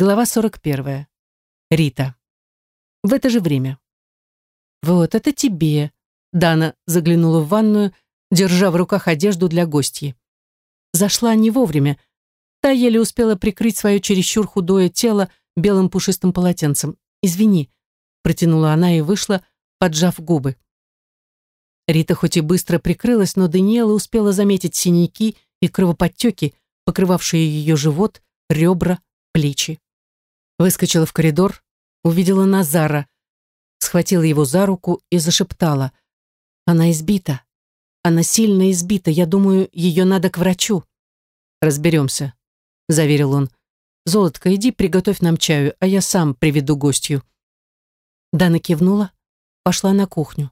Глава 41. Рита. В это же время. «Вот это тебе!» Дана заглянула в ванную, держа в руках одежду для гостьи. Зашла не вовремя. Та еле успела прикрыть свое чересчур худое тело белым пушистым полотенцем. «Извини», — протянула она и вышла, поджав губы. Рита хоть и быстро прикрылась, но Даниэла успела заметить синяки и кровоподтеки, покрывавшие ее живот, ребра, плечи. Выскочила в коридор, увидела Назара, схватила его за руку и зашептала. «Она избита. Она сильно избита. Я думаю, ее надо к врачу». «Разберемся», — заверил он. «Золотко, иди приготовь нам чаю, а я сам приведу гостью». Дана кивнула, пошла на кухню.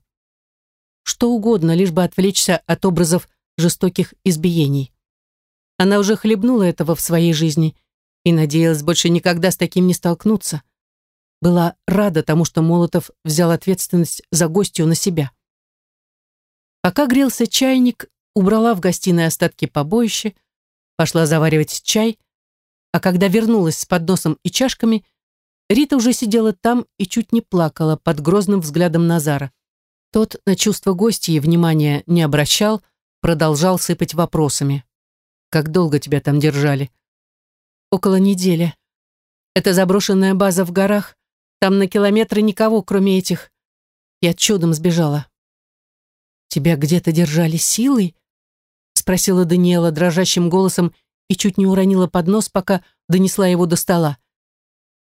Что угодно, лишь бы отвлечься от образов жестоких избиений. Она уже хлебнула этого в своей жизни и надеялась больше никогда с таким не столкнуться. Была рада тому, что Молотов взял ответственность за гостью на себя. Пока грелся чайник, убрала в гостиной остатки побоища, пошла заваривать чай, а когда вернулась с подносом и чашками, Рита уже сидела там и чуть не плакала под грозным взглядом Назара. Тот на чувство гостей внимания не обращал, продолжал сыпать вопросами. «Как долго тебя там держали?» «Около недели. Это заброшенная база в горах. Там на километры никого, кроме этих. Я чудом сбежала». «Тебя где-то держали силой?» спросила Даниэла дрожащим голосом и чуть не уронила поднос, пока донесла его до стола.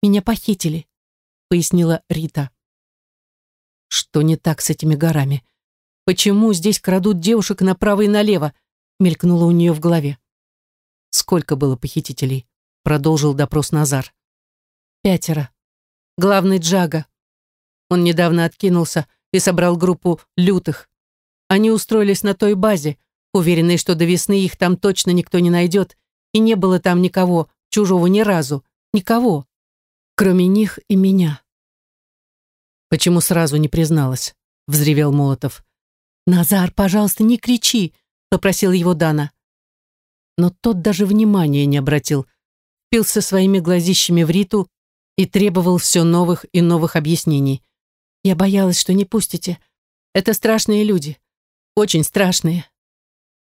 «Меня похитили», — пояснила Рита. «Что не так с этими горами? Почему здесь крадут девушек направо и налево?» — мелькнуло у нее в голове. «Сколько было похитителей?» — продолжил допрос Назар. «Пятеро. Главный Джага. Он недавно откинулся и собрал группу лютых. Они устроились на той базе, уверенные, что до весны их там точно никто не найдет, и не было там никого, чужого ни разу, никого, кроме них и меня. «Почему сразу не призналась?» — взревел Молотов. «Назар, пожалуйста, не кричи!» — попросил его Дана. Но тот даже внимания не обратил, пился своими глазищами в Риту и требовал все новых и новых объяснений. «Я боялась, что не пустите. Это страшные люди. Очень страшные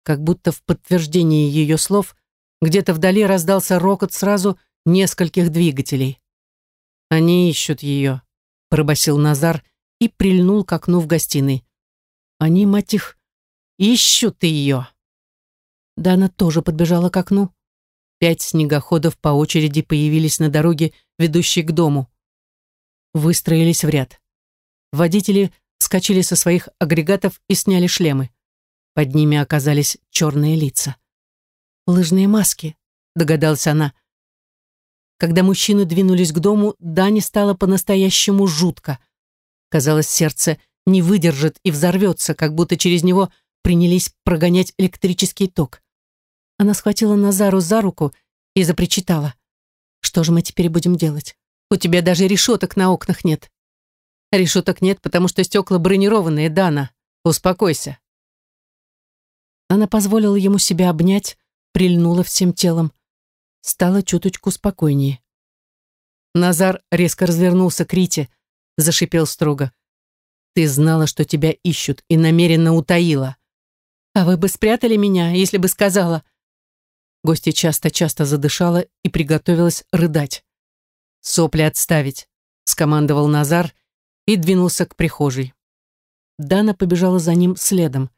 как будто в подтверждении ее слов, где-то вдали раздался рокот сразу нескольких двигателей. «Они ищут ее», — пробасил Назар и прильнул к окну в гостиной. «Они, мать их, ищут ее!» Дана тоже подбежала к окну. Пять снегоходов по очереди появились на дороге, ведущей к дому. Выстроились в ряд. Водители вскочили со своих агрегатов и сняли шлемы. Под ними оказались черные лица. «Лыжные маски», — догадалась она. Когда мужчины двинулись к дому, Дане стало по-настоящему жутко. Казалось, сердце не выдержит и взорвется, как будто через него принялись прогонять электрический ток. Она схватила Назару за руку и запричитала. «Что же мы теперь будем делать? У тебя даже решеток на окнах нет». «Решеток нет, потому что стекла бронированные, Дана. Успокойся». Она позволила ему себя обнять, прильнула всем телом. Стало чуточку спокойнее. Назар резко развернулся к Рите, зашипел строго. «Ты знала, что тебя ищут, и намеренно утаила. А вы бы спрятали меня, если бы сказала». Гостья часто-часто задышала и приготовилась рыдать. «Сопли отставить», — скомандовал Назар и двинулся к прихожей. Дана побежала за ним следом.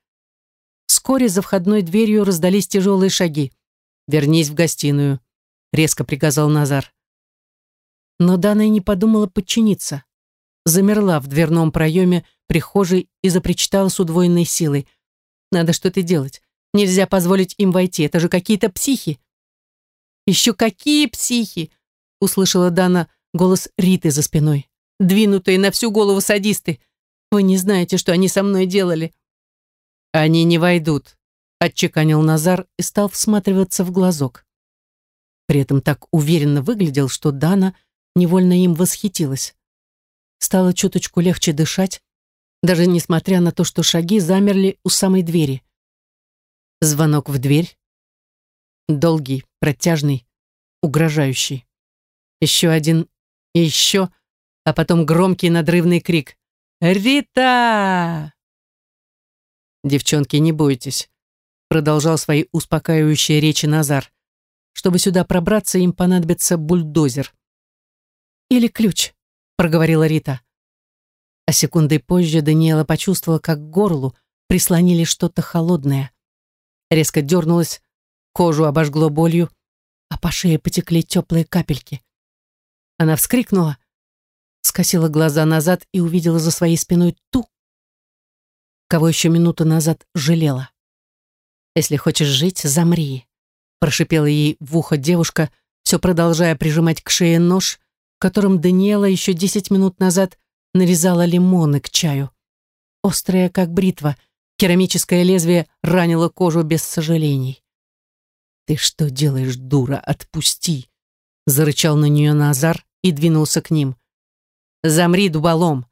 Вскоре за входной дверью раздались тяжелые шаги. «Вернись в гостиную», — резко приказал Назар. Но Дана и не подумала подчиниться. Замерла в дверном проеме прихожей и запричитала с удвоенной силой. «Надо что-то делать. Нельзя позволить им войти. Это же какие-то психи». «Еще какие психи!» — услышала Дана голос Риты за спиной. «Двинутые на всю голову садисты. Вы не знаете, что они со мной делали». «Они не войдут», — отчеканил Назар и стал всматриваться в глазок. При этом так уверенно выглядел, что Дана невольно им восхитилась. Стало чуточку легче дышать, даже несмотря на то, что шаги замерли у самой двери. Звонок в дверь. Долгий, протяжный, угрожающий. Еще один и еще, а потом громкий надрывный крик. «Рита!» «Девчонки, не бойтесь», — продолжал свои успокаивающие речи Назар. «Чтобы сюда пробраться, им понадобится бульдозер». «Или ключ», — проговорила Рита. А секундой позже Даниэла почувствовала, как к горлу прислонили что-то холодное. Резко дернулась, кожу обожгло болью, а по шее потекли теплые капельки. Она вскрикнула, скосила глаза назад и увидела за своей спиной ту, кого еще минуту назад жалела. «Если хочешь жить, замри», — прошипела ей в ухо девушка, все продолжая прижимать к шее нож, которым Даниэла еще десять минут назад нарезала лимоны к чаю. Острая, как бритва, керамическое лезвие ранило кожу без сожалений. «Ты что делаешь, дура? Отпусти!» Зарычал на нее Назар и двинулся к ним. «Замри, дуболом!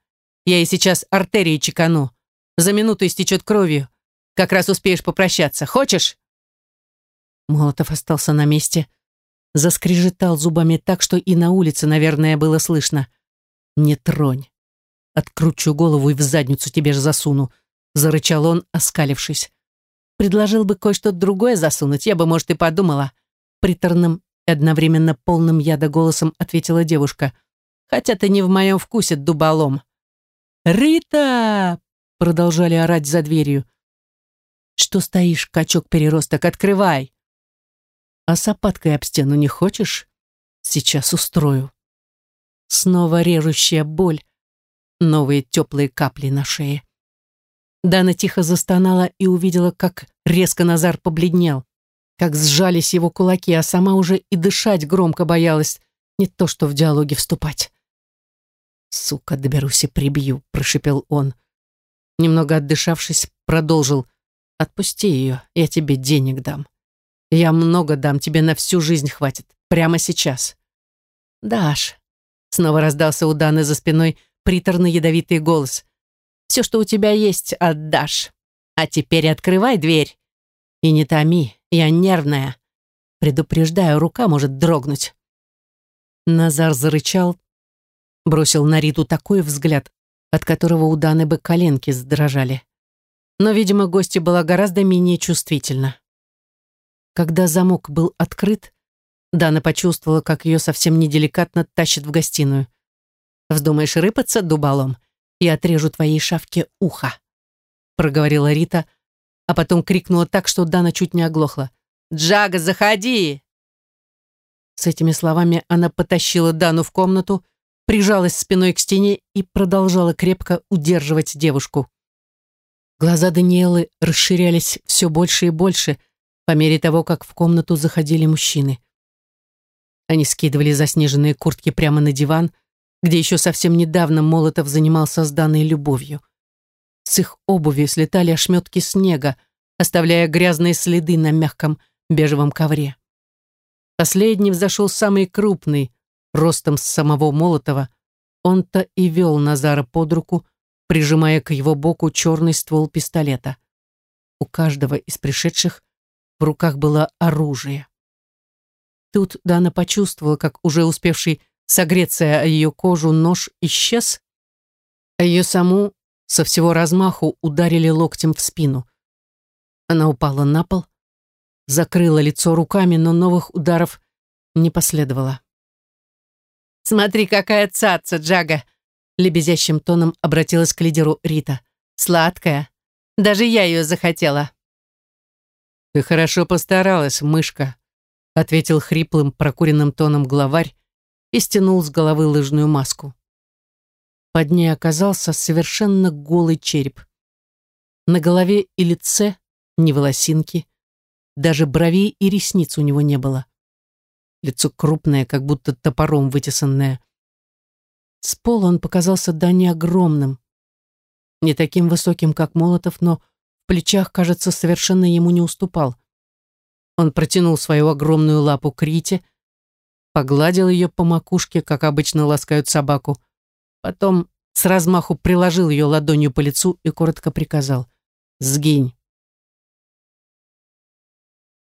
Я и сейчас артерии чекану. За минуту истечет кровью. Как раз успеешь попрощаться. Хочешь?» Молотов остался на месте. Заскрежетал зубами так, что и на улице, наверное, было слышно. «Не тронь. Откручу голову и в задницу тебе же засуну», — зарычал он, оскалившись. Предложил бы кое-что другое засунуть, я бы, может, и подумала. Приторным и одновременно полным яда голосом ответила девушка. Хотя ты не в моем вкусе, дуболом. «Рита!» — продолжали орать за дверью. «Что стоишь, качок-переросток, открывай!» «А с опаткой об стену не хочешь? Сейчас устрою». Снова режущая боль, новые теплые капли на шее. Дана тихо застонала и увидела, как резко Назар побледнел, как сжались его кулаки, а сама уже и дышать громко боялась, не то что в диалоге вступать. «Сука, доберусь и прибью», — прошипел он. Немного отдышавшись, продолжил. «Отпусти ее, я тебе денег дам. Я много дам, тебе на всю жизнь хватит, прямо сейчас». «Даш», — снова раздался у Даны за спиной приторный ядовитый голос. Все, что у тебя есть, отдашь. А теперь открывай дверь. И не томи, я нервная. Предупреждаю, рука может дрогнуть. Назар зарычал, бросил на Риту такой взгляд, от которого у Даны бы коленки задрожали. Но, видимо, гостья была гораздо менее чувствительна. Когда замок был открыт, Дана почувствовала, как ее совсем неделикатно тащит в гостиную. «Вздумаешь рыпаться дуболом? И отрежу твоей шавке ухо», — проговорила Рита, а потом крикнула так, что Дана чуть не оглохла. «Джага, заходи!» С этими словами она потащила Дану в комнату, прижалась спиной к стене и продолжала крепко удерживать девушку. Глаза Даниэлы расширялись все больше и больше по мере того, как в комнату заходили мужчины. Они скидывали заснеженные куртки прямо на диван, где еще совсем недавно Молотов занимался с Даной любовью. С их обуви слетали ошметки снега, оставляя грязные следы на мягком бежевом ковре. Последний взошел самый крупный, ростом с самого Молотова. Он-то и вел Назара под руку, прижимая к его боку черный ствол пистолета. У каждого из пришедших в руках было оружие. Тут Дана почувствовала, как уже успевший согреться о ее кожу нож исчез, а ее саму со всего размаху ударили локтем в спину. Она упала на пол, закрыла лицо руками, но новых ударов не последовало. «Смотри, какая цаца, Джага!» лебезящим тоном обратилась к лидеру Рита. «Сладкая. Даже я ее захотела». «Ты хорошо постаралась, мышка», ответил хриплым прокуренным тоном главарь, и стянул с головы лыжную маску. Под ней оказался совершенно голый череп. На голове и лице ни волосинки, даже бровей и ресниц у него не было. Лицо крупное, как будто топором вытесанное. С пола он показался Дане огромным. Не таким высоким, как Молотов, но в плечах, кажется, совершенно ему не уступал. Он протянул свою огромную лапу к Рите, погладил ее по макушке, как обычно ласкают собаку. Потом с размаху приложил ее ладонью по лицу и коротко приказал «Сгинь».